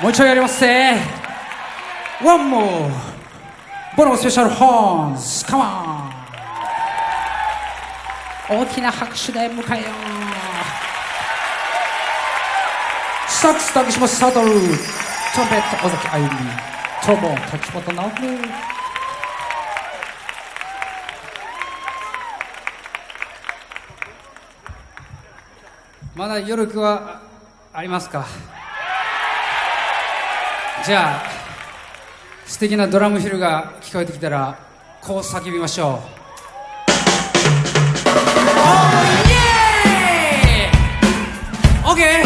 もう一度やりますね。ワンモーボロスペシャルホーンカン大きな拍手で迎えよう。ックス竹島サドルト。ンペット尾崎あゆみトロボン滝本直まだ余力はありますか？じゃあ素敵なドラムヒルが聞こえてきたらこう叫びましょう。オーケー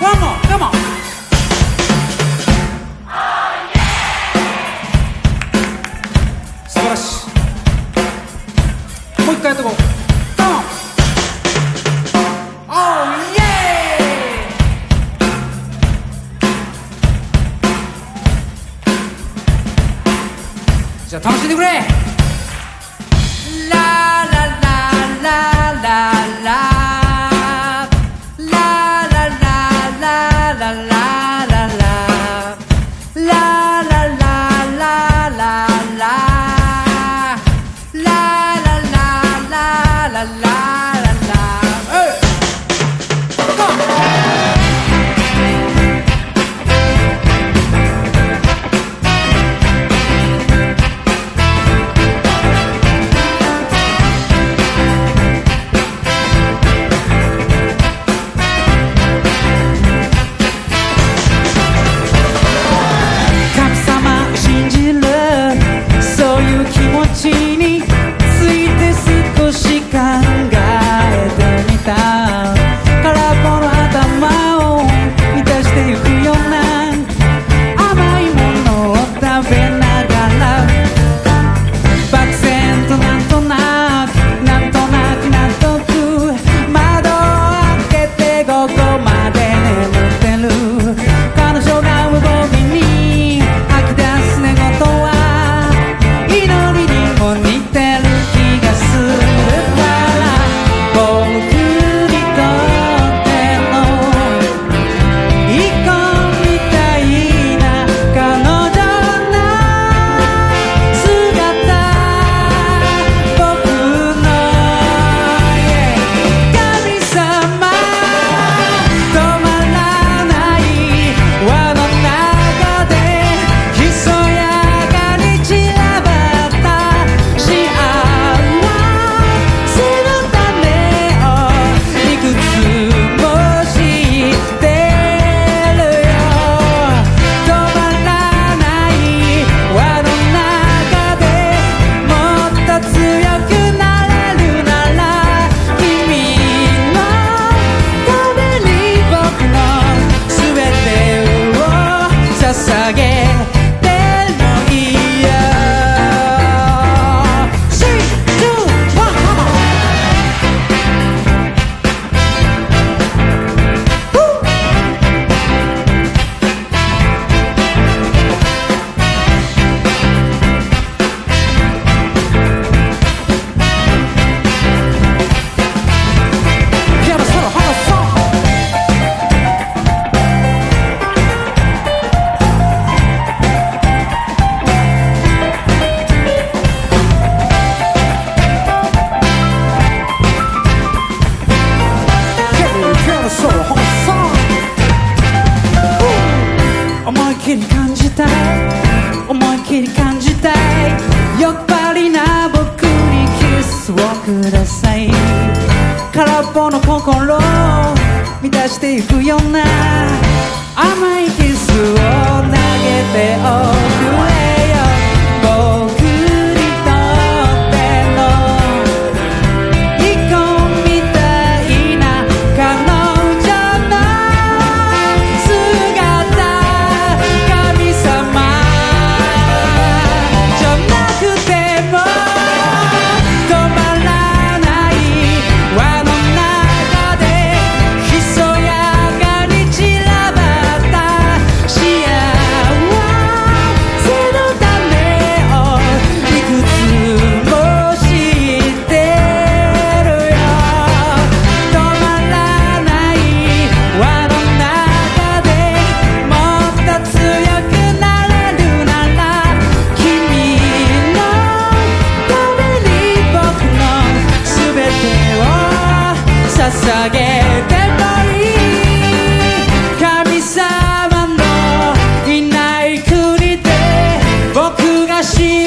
どうも。どうもしていくような。甘いキスを投げてお Sim.